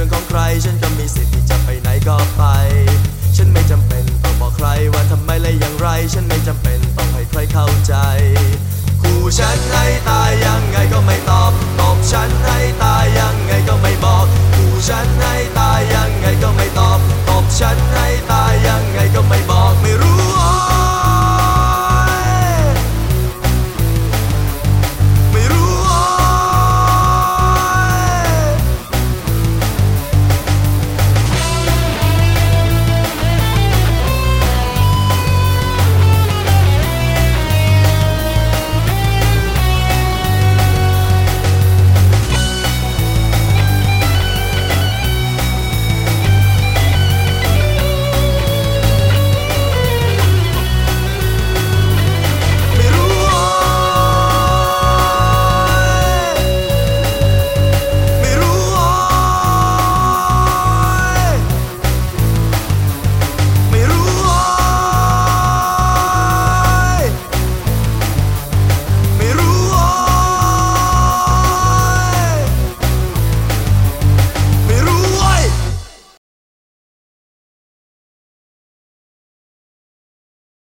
รื่องของใคร ฉันก็มีสิทธิ์ที่จะไปไหนก็ไป ฉันไม่จำเป็นต้องบอกใครว่าทำไมและอย่างไร ฉันไม่จำเป็นต้องให้ใครเข้าใจ คู่ฉันให้ตายยังไงก็ไม่